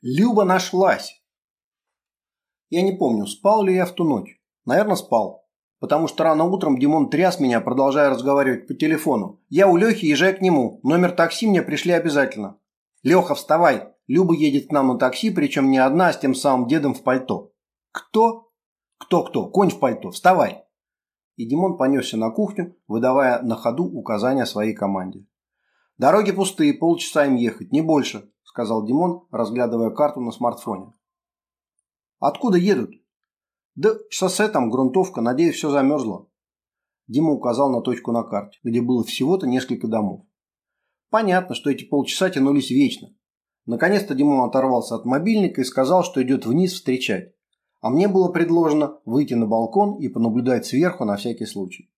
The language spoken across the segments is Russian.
Люба нашлась. Я не помню, спал ли я в ту ночь. Наверное, спал. Потому что рано утром Димон тряс меня, продолжая разговаривать по телефону. Я у Лехи, езжай к нему. Номер такси мне пришли обязательно. Леха, вставай. Люба едет к нам на такси, причем не одна, а с тем самым дедом в пальто. Кто? Кто-кто? Конь в пальто. Вставай. И Димон понесся на кухню, выдавая на ходу указания своей команде. Дороги пустые, полчаса им ехать, не больше сказал Димон, разглядывая карту на смартфоне. «Откуда едут?» «Да шоссе там, грунтовка, надеюсь, все замерзло». Дима указал на точку на карте, где было всего-то несколько домов. Понятно, что эти полчаса тянулись вечно. Наконец-то Димон оторвался от мобильника и сказал, что идет вниз встречать. А мне было предложено выйти на балкон и понаблюдать сверху на всякий случай.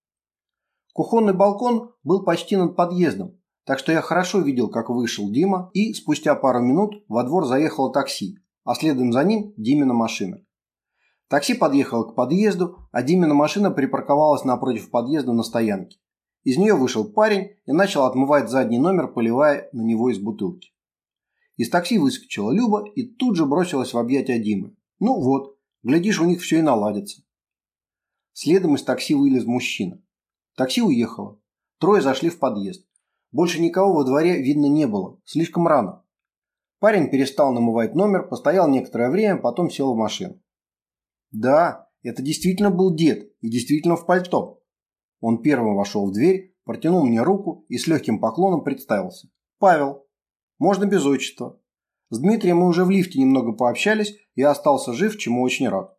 Кухонный балкон был почти над подъездом, так что я хорошо видел, как вышел Дима, и спустя пару минут во двор заехало такси, а следом за ним Димина машина. Такси подъехало к подъезду, а Димина машина припарковалась напротив подъезда на стоянке. Из нее вышел парень и начал отмывать задний номер, поливая на него из бутылки. Из такси выскочила Люба и тут же бросилась в объятия Димы. Ну вот, глядишь, у них все и наладится. Следом из такси вылез мужчина. Такси уехало. Трое зашли в подъезд. Больше никого во дворе видно не было. Слишком рано. Парень перестал намывать номер, постоял некоторое время, потом сел в машину. Да, это действительно был дед и действительно в пальто. Он первым вошел в дверь, протянул мне руку и с легким поклоном представился. Павел. Можно без отчества. С Дмитрием мы уже в лифте немного пообщались, я остался жив, чему очень рад.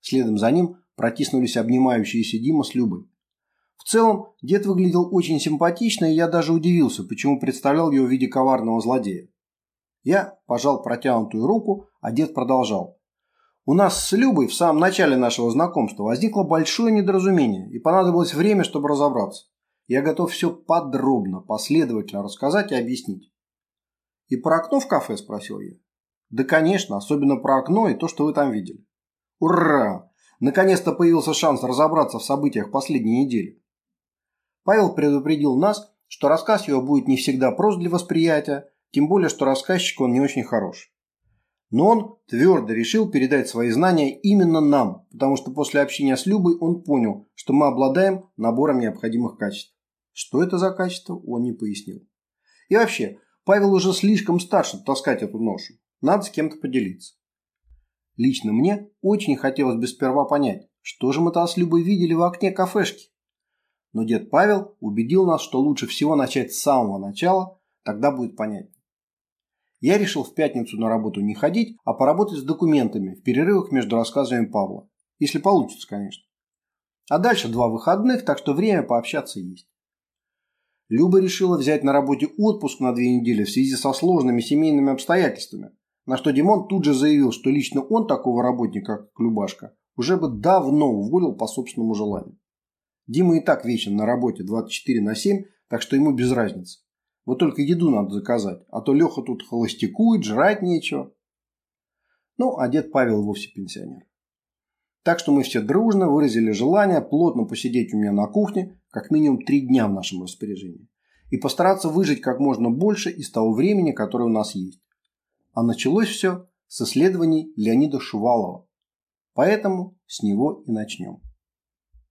Следом за ним протиснулись обнимающиеся Дима с Любой. В целом, дед выглядел очень симпатично, и я даже удивился, почему представлял его в виде коварного злодея. Я пожал протянутую руку, а дед продолжал. У нас с Любой в самом начале нашего знакомства возникло большое недоразумение, и понадобилось время, чтобы разобраться. Я готов все подробно, последовательно рассказать и объяснить. «И про окно в кафе?» – спросил я. «Да, конечно, особенно про окно и то, что вы там видели». «Ура! Наконец-то появился шанс разобраться в событиях последней недели. Павел предупредил нас, что рассказ его будет не всегда прост для восприятия, тем более, что рассказчик он не очень хорош. Но он твердо решил передать свои знания именно нам, потому что после общения с Любой он понял, что мы обладаем набором необходимых качеств. Что это за качество, он не пояснил. И вообще, Павел уже слишком стар, чтобы таскать эту ношу. Надо с кем-то поделиться. Лично мне очень хотелось бы сперва понять, что же мы-то с Любой видели в окне кафешки. Но дед Павел убедил нас, что лучше всего начать с самого начала, тогда будет понятнее. Я решил в пятницу на работу не ходить, а поработать с документами в перерывах между рассказами Павла. Если получится, конечно. А дальше два выходных, так что время пообщаться есть. Люба решила взять на работе отпуск на две недели в связи со сложными семейными обстоятельствами, на что Димон тут же заявил, что лично он такого работника, как Любашка, уже бы давно уволил по собственному желанию. Дима и так вечно на работе 24 на 7, так что ему без разницы. Вот только еду надо заказать, а то Леха тут холостякует, жрать нечего. Ну, а дед Павел вовсе пенсионер. Так что мы все дружно выразили желание плотно посидеть у меня на кухне как минимум три дня в нашем распоряжении и постараться выжить как можно больше из того времени, которое у нас есть. А началось все с исследований Леонида Шувалова. Поэтому с него и начнем.